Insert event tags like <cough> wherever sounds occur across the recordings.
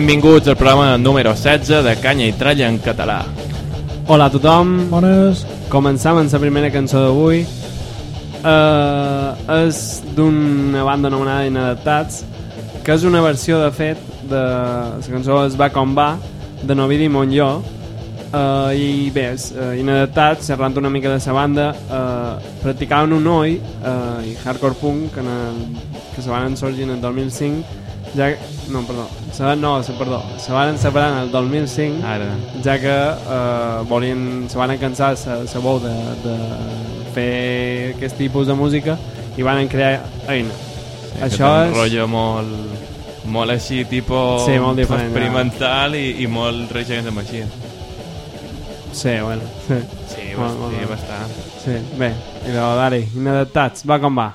Benvinguts al programa número 16 de Canya i Tralla en català. Hola a tothom. Bones. Començam amb la primera cançó d'avui. Uh, és d'una banda anomenada Inadaptats, que és una versió, de fet, de la cançó Es va com va, de Novidi Montlló. Uh, I bé, uh, Inadaptats, xerrant una mica de la banda, uh, practicaven un oi uh, i hardcore punk que, en el, que se van sorgir en el 2005 ja, no, perdó, se van, no, se, perdó, se van separar el 2005 Ara. ja que eh, volien, se van cansar sa, sa bou de, de fer aquest tipus de música i van crear Eina. Sí, Això té un és... rotllo molt, molt així, tipo Sí, molt diferent, experimental i, i molt Rage Against the Machine. Sí, bueno, sí. <laughs> Sí, Molt, bast molt bastant. sí. Bé, i de Dari, inadaptats, va com va.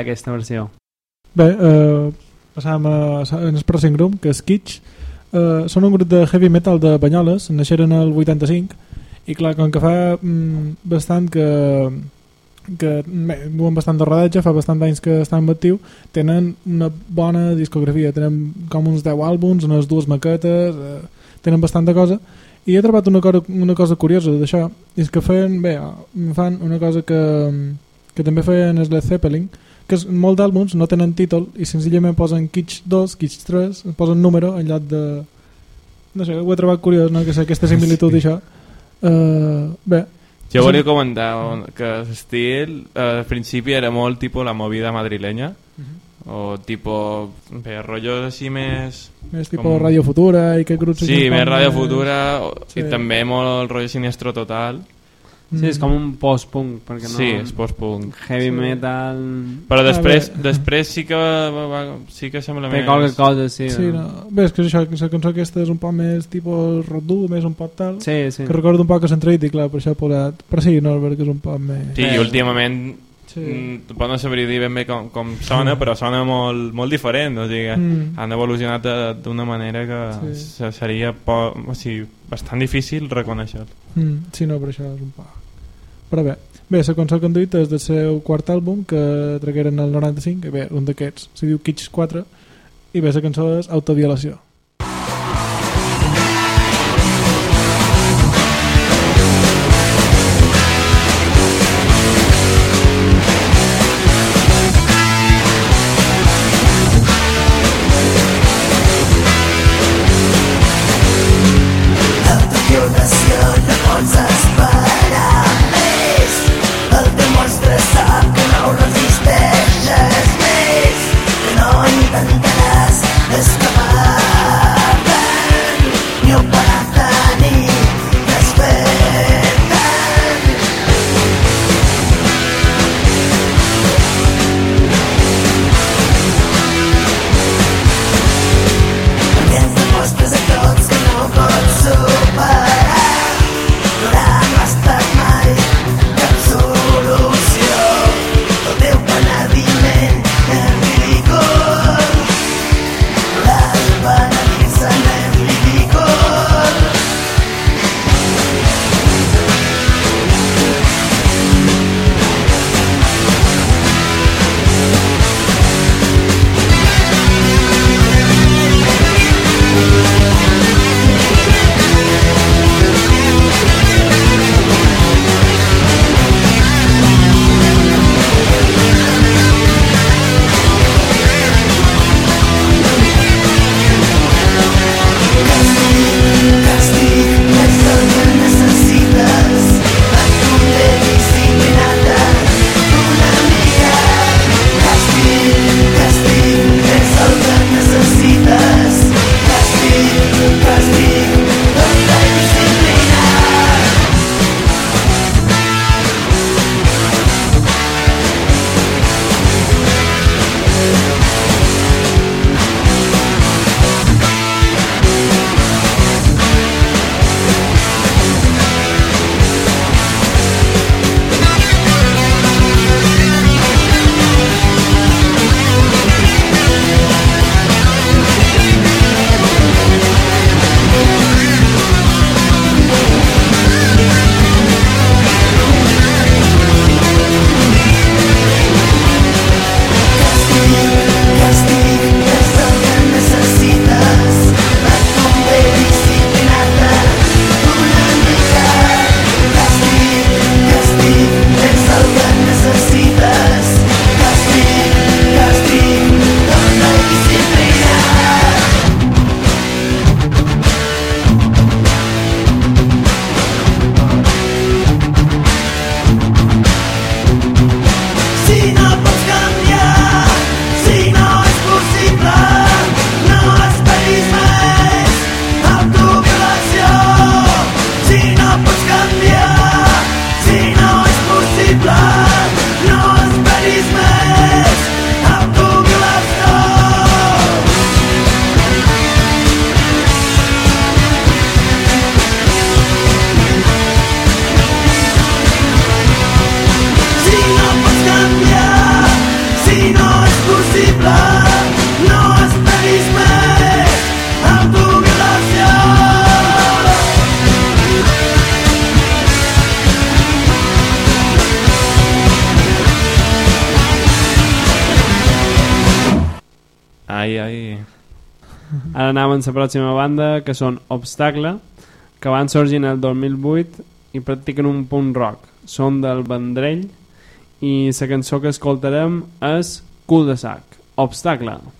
Genial aquesta versió. Bé, eh, passàvem a, pròxim grup, que és Kitsch. Eh, són un grup de heavy metal de Banyoles, naixeren el 85, i clar, com que fa mm, bastant que que bé, duen bastant de rodatge, fa bastant anys que estan en actiu, tenen una bona discografia, tenen com uns 10 àlbums, unes dues maquetes, eh, tenen bastanta cosa, i he trobat una cosa, una cosa curiosa d'això, és que feien, bé, fan una cosa que, que també feien és Led Zeppelin, que molts d'àlbums no tenen títol i senzillament posen Kitsch 2, Kitsch 3, posen número en lloc de... No sé, ho he trobat curiós, no? que sé, aquesta similitud Sí. sí. això. Uh, bé, Jo Sí. volia comentar que l'estil eh, al principi era molt tipus la movida madrilenya o tipo bé, rotllos així més més tipus Com- Radio Futura i que grups sí, més Radio Futura o- Sí. i també molt rotllo siniestro total Sí, és com un post-punk, perquè no... sí, és post-punk Heavy Sí. metal... però després, bé. després sí que va, va, sí que sembla Té més qualque cosa, sí. Sí, no. Bé, és que és això, que la cançó aquesta és un poc més tipus rodu, més un poc tal, Sí, sí. que recorda un poc a Centrit i clar, per això he posat... Però sí, no, perquè és un poc més... sí, i últimament Sí. mm, tampoc no sabria dir ben bé com, com sona però sona molt, molt diferent o sigui, Mm. han evolucionat de- d'una manera que Sí. se- seria po, o sigui, bastant difícil reconèixer Mm, sí, no, per això és un poc... Però bé, bé, la cançó que han duit és del seu quart àlbum, que tragueren el 95, i bé, un d'aquests, se diu Kitsch 4, i bé, la cançó és. Autoviolació programen la pròxima banda, que són Obstacle, que van sorgir en el 2008 i practiquen un punt rock. Són del Vendrell i la cançó que escoltarem és Cul de sac, Obstacle. Obstacle.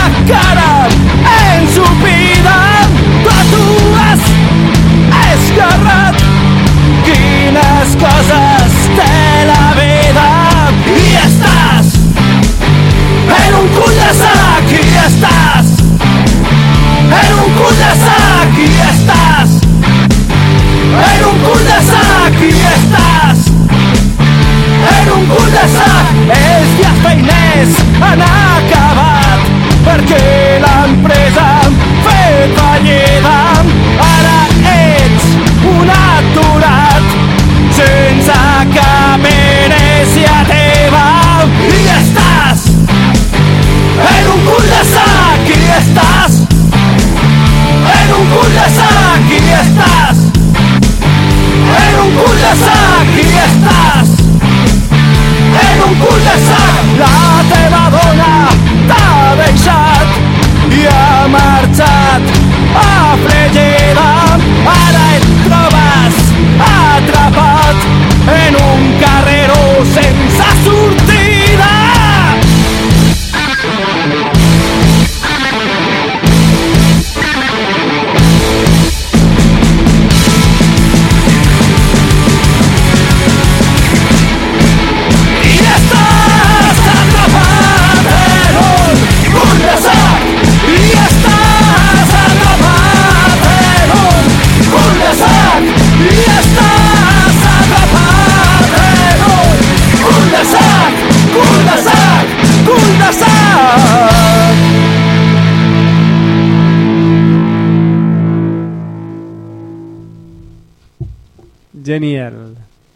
en su vida. Tatuas, escarrat, quines coses de la vida. Y estás en un cul-de-sac i estás en un cul-de-sac i estás en un cul-de-sac i estás en un cul-de-sac. Els dies feiners han acabat perquè l'empresa fet fallida. Ara ets un aturat sense cap iniciativa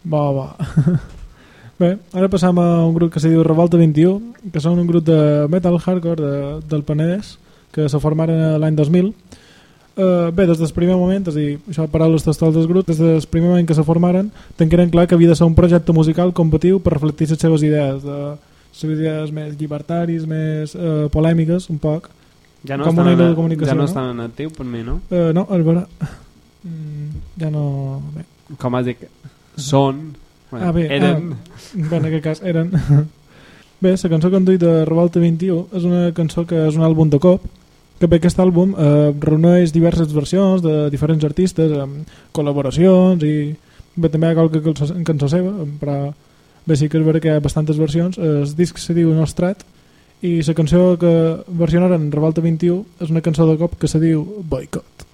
Bo, bo. <laughs> Bé, ara passam a un grup que se diu Revolta 21, que són un grup de metal hardcore de, del Penedès, que se formaren l'any 2000. Uh, bé, des del primer moment, és a dir, això paraules textuals del grup, des del primer moment que se formaren, tenqueren clar que havia de ser un projecte musical competiu per reflectir les seves idees, de, les seves idees més llibertaris, més uh, polèmiques, un poc. Ja no, Com estan una en, de comunicació, ja no, no? estan en actiu per mi, no? Uh, no, és vera. Mm, ja no... Bé. Com has dit, són... Bueno, Ah, bé, eren... Bé, en aquest cas eren... <laughs> Bé, la cançó que han duit de Revolta 21 és una cançó que és un àlbum de cop, que bé, aquest àlbum eh, reuneix diverses versions de diferents artistes, amb col·laboracions i bé, també hi ha qualque cançó, seva, però bé, sí que és vera que hi ha bastantes versions. El disc se diu Nostrat i la cançó que versionaren Revolta 21 és una cançó de cop que se diu Boicot.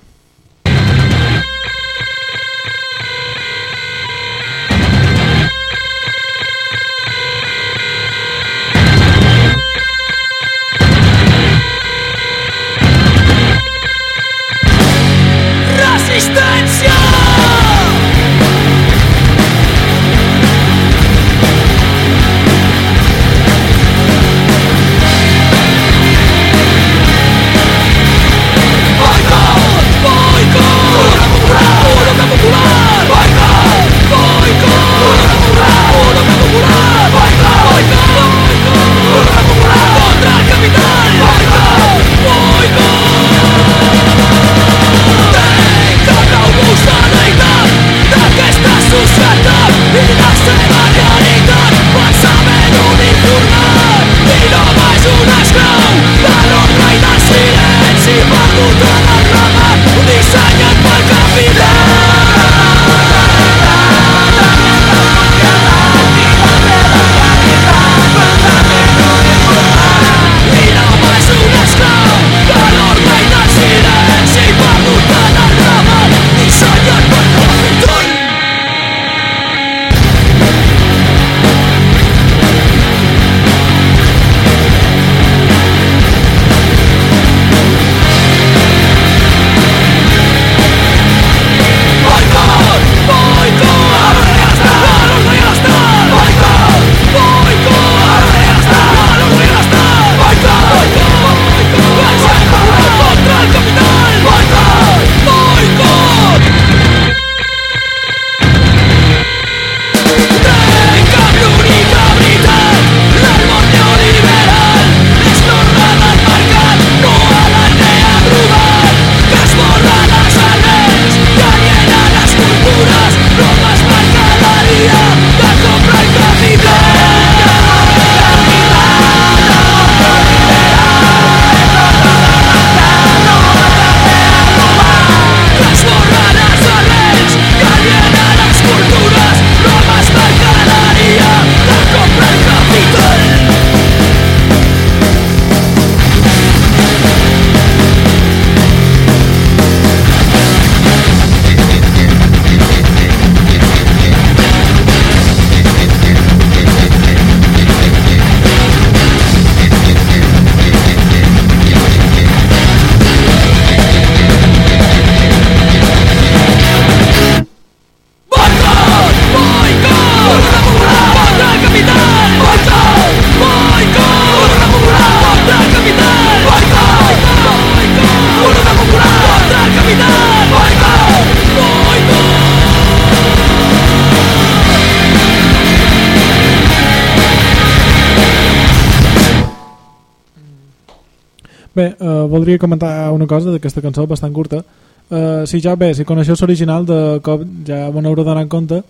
Bé, eh, voldria comentar una cosa d'aquesta cançó bastant curta. Eh, si ja bé, si coneixeu l'original de cop ja m'ho haureu d'anar en compte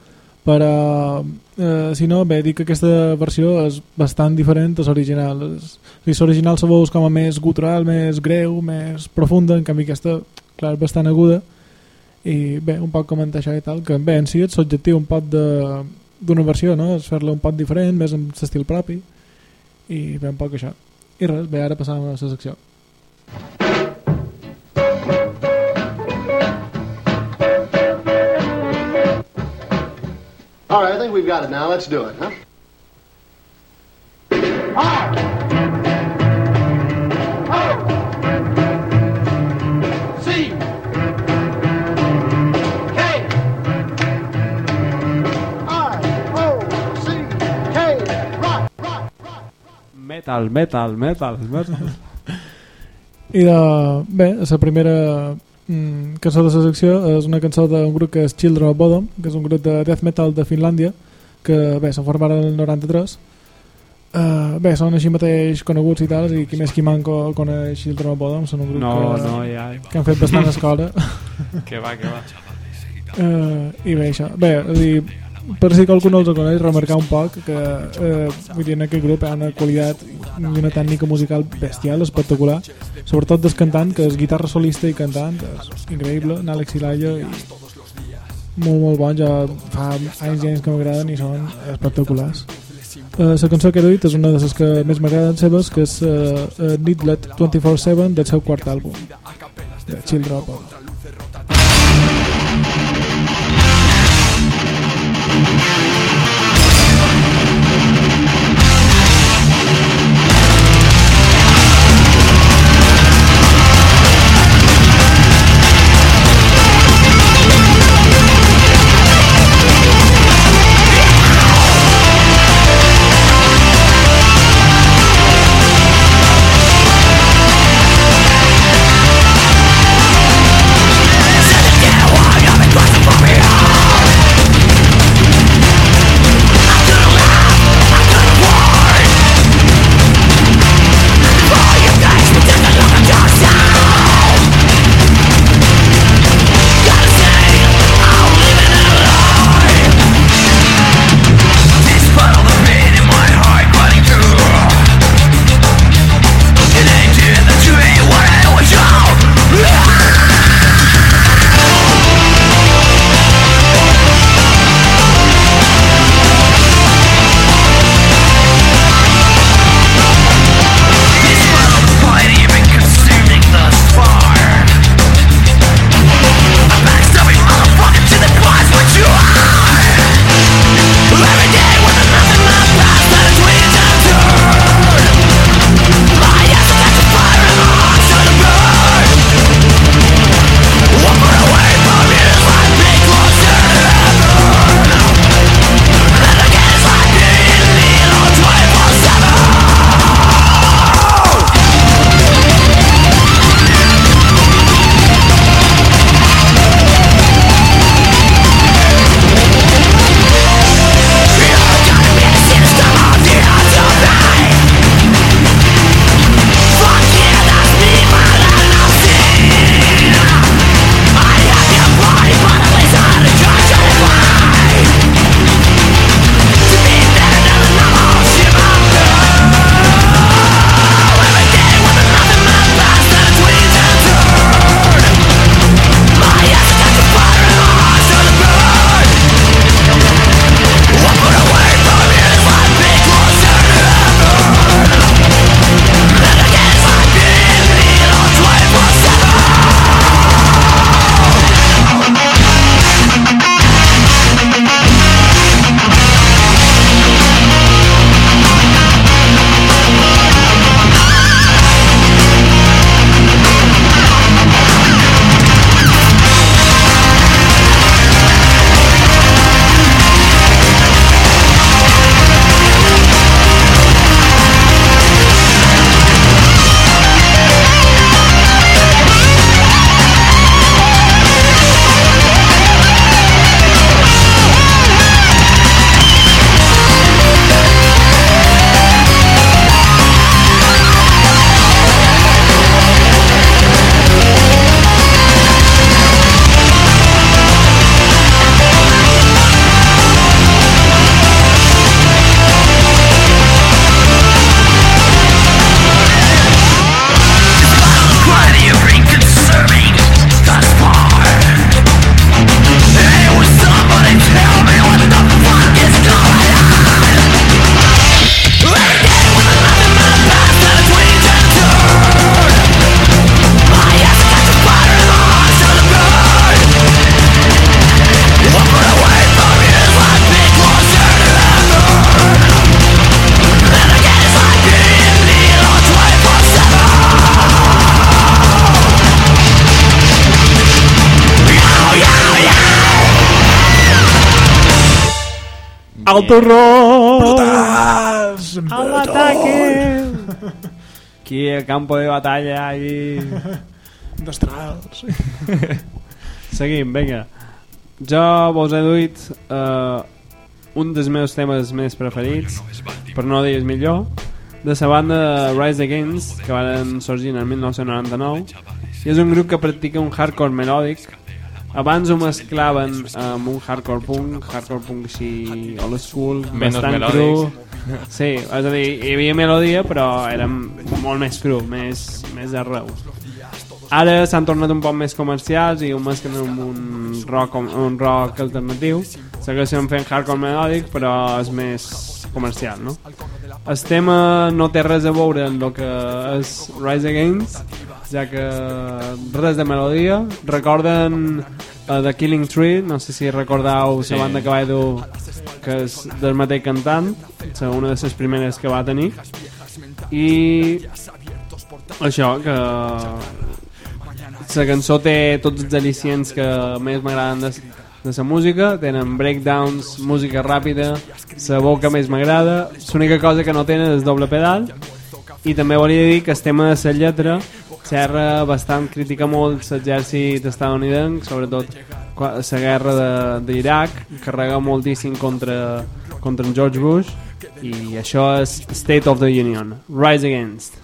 però eh, si no, bé, dic que aquesta versió és bastant diferent a l'original sigui, l'original se veus com a més gutural, més greu, més profunda en canvi aquesta, clar, bastant aguda. I bé, un poc comentar això i tal que bé, en si és l'objectiu un poc de d'una versió, no? és fer-la un poc diferent més amb l'estil propi. I bé, un poc això. I res, bé, ara passàvem a la secció All right, I think we've got it now. Let's do it, huh? Metal, metal, metal, metal. I de, bé, la primera mm, cançó de la secció és una cançó d'un grup que és Children of Bodom, que és un grup de death metal de Finlàndia, que bé, se'n formaren el 93. Uh, bé, són així mateix coneguts i tal, i qui més qui manco coneix Children of Bodom, són un grup No, que, no, ja... que han fet bastant escola. <laughs> Que va, que va. Uh, I bé, això. Bé, és a dir, per si qualcú no els coneix, remarcar un poc que eh, vull dir, en aquest grup hi ha una qualitat i una tècnica musical bestial, espectacular, sobretot del cantant, que és guitarra solista i cantant, és increïble, en Àlex Ilaya, i molt, molt bon, ja fa anys i anys que m'agraden i són espectaculars. Uh, la cançó que he dit és una de les que més m'agraden seves, que és uh, uh, Needlet 24-7 del seu quart àlbum, de Chill Drop. ¡Al terror! ¡Al ataque! <laughs> Aquí a campo de batalla i... Destrals. <laughs> Seguim, vinga. Jo vos he duit uh, un dels meus temes més preferits, per no dir el millor, de la banda Rise Against, que van sorgir en el 1999, i és un grup que practica un hardcore melòdic. Abans ho mesclaven amb un hardcore punk, hardcore punk així old school, Menys bastant melòdics. cru. Sí, és a dir, hi havia melodia, però era molt més cru, més, més arreu. Ara s'han tornat un poc més comercials i ho mesclen amb un rock, un rock alternatiu. Segueixen fent hardcore melòdic, però és més comercial, no? El tema no té res a veure amb el que és Rise Against, ja que res de melodia. Recorden uh, The Killing Tree, no sé si recordeu la Sí. banda que va dur que és del mateix cantant, una de les primeres que va tenir. I això, que la cançó té tots els al·licients que més m'agraden de, de la música tenen breakdowns, música ràpida la boca més m'agrada l'única cosa que no tenen és doble pedal i també volia dir que el tema de la lletra Serra bastant critica molt l'exèrcit estadounidenc sobretot la guerra d'Iraq carrega moltíssim contra, contra en George Bush i això és State of the Union Rise Against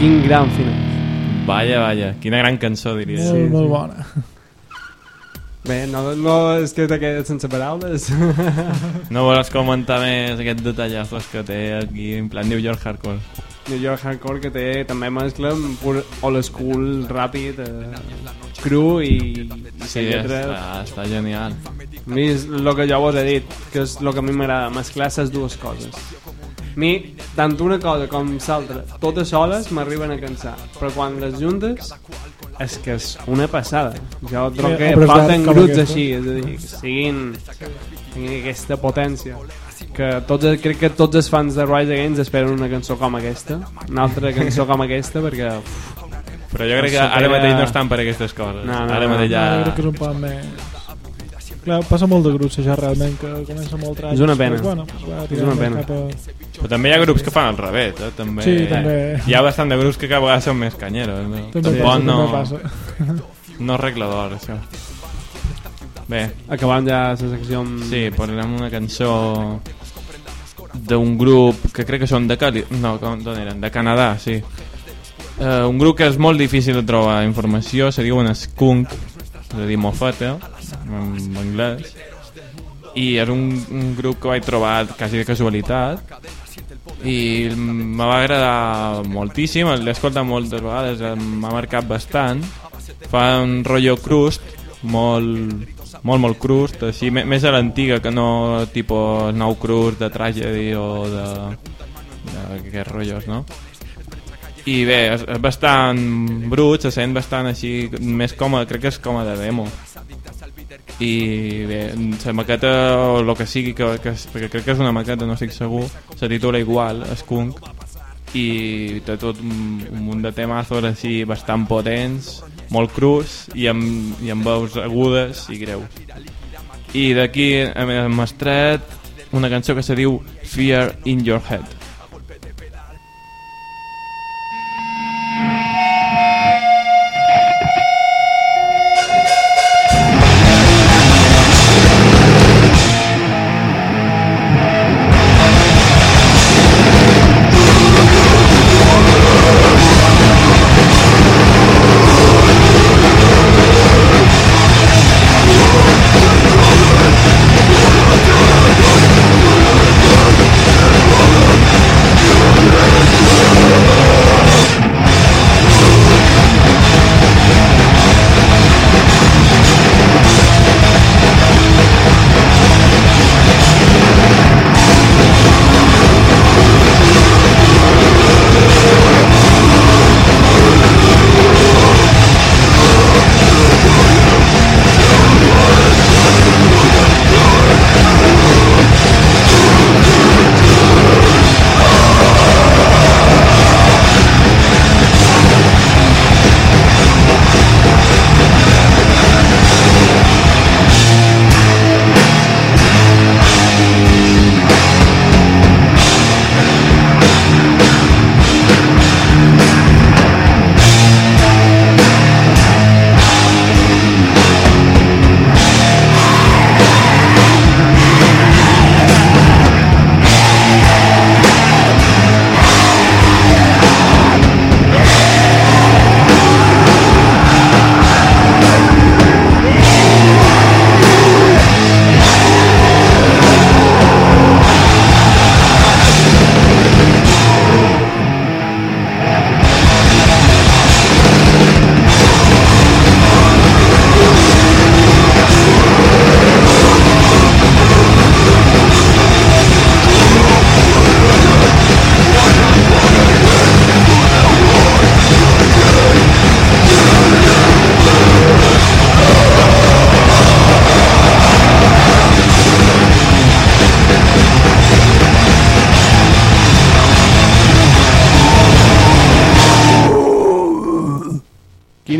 quin gran final Vaya, vaya, quina gran cançó, diria. Molt, molt bona. bé, no, no és que t'ha quedat sense paraules <laughs> No vols comentar més aquests detallazos que té aquí en plan New York Hardcore? New York Hardcore que té també mescla amb pur old school ràpid eh, cru i, Sí, lletra està, està genial. A mi és el que jo vos he dit, que és el que a mi m'agrada, mesclar les dues coses. A mi, tant una cosa com l'altra, totes soles m'arriben a cansar, però quan les juntes és que és una passada. Jo trobo Sí, que grups aquesta. així, és a dir, que siguin, tinguin aquesta potència. Que tots, crec que tots els fans de Rise Against esperen una cançó com aquesta, una altra cançó com aquesta, perquè uf, Però jo crec que ara mateix no estan per aquestes coses. No, no, ara no. mateix Ja... ja... Jo crec que és un poc més... Clar, passa molt de grups això realment, que comença molt tràgic. És una pena. Però, bueno, pues va És una pena. A... Però també hi ha grups que fan al revés, eh? També, Sí, també. Hi ha bastant de grups que cada vegada són més canyeros. No? També Tampoc passa, no, també passa. no regla d'or, això. Bé, acabant ja la secció amb... sí, posarem una cançó d'un grup que crec que són de Cali... No, d'on eren? De Canadà, sí. Uh, un grup que és molt difícil de trobar informació, se diuen Skunk, és a dir, mofeta, en anglès. I és un, un grup que vaig trobar quasi de casualitat i me va agradar moltíssim, l'he escoltat moltes vegades, m'ha marcat bastant. Fa un rotllo crust, molt, molt, molt crust, així, més a l'antiga que no tipus nou crust de tragedy o de, de aquests rotllos, no? I bé, és, és bastant brut, se sent bastant així, més còmode, crec que és com de demo. I bé, la maqueta o el que sigui, que, que, perquè crec que és una maqueta, no estic segur, se titula igual, Skunk, i té tot un, un munt de temazos així bastant potents, molt crus i amb, i amb veus agudes i greus. I d'aquí hem estret una cançó que se diu Fear in Your Head.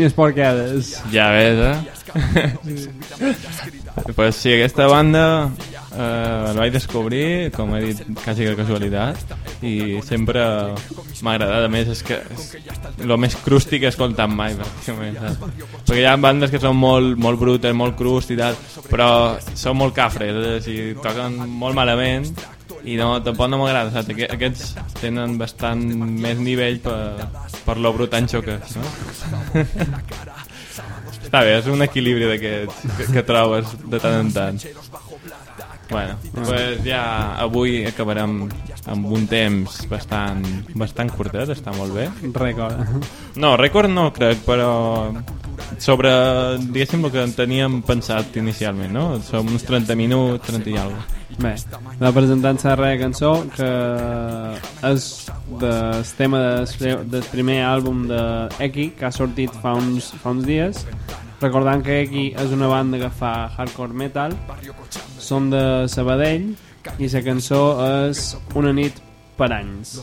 Quines porcades. Ja ves, eh? <laughs> pues sí, aquesta banda eh, la vaig descobrir, com he dit, quasi de casualitat, i sempre m'ha agradat. A més, és que és el més crusty que he escoltat mai, pràcticament. Saps? Perquè hi ha bandes que són molt, molt brutes, molt crust i tal, però són molt cafres, és a dir, toquen molt malament i no, tampoc no m'agrada, saps? Aqu- Aquests tenen bastant més nivell per, per lo brutanxo que és, no? <laughs> Està bé, és un equilibri d'aquests que, que trobes de tant en tant. Bueno, pues ja avui acabarem amb un temps bastant, bastant curtet, està molt bé. Record. No, rècord no crec, però sobre, diguéssim, el que teníem pensat inicialment, no? Som uns 30 minuts, 30 i alguna cosa. Bé, la presentant-se de res cançó que és del tema del, del primer àlbum de Eki que ha sortit fa uns, fa uns dies recordant que Eki és una banda que fa hardcore metal són de Sabadell i la cançó és Una nit per anys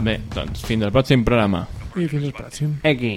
Bé, doncs fins al pròxim programa. I fins al pròxim. Eki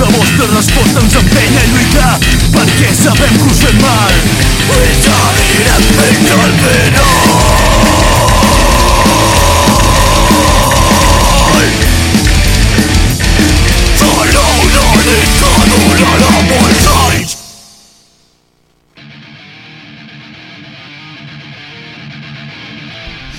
La vostra resposta ens empenya a lluitar perquè sabem que us fem mal. I seguirem fins al final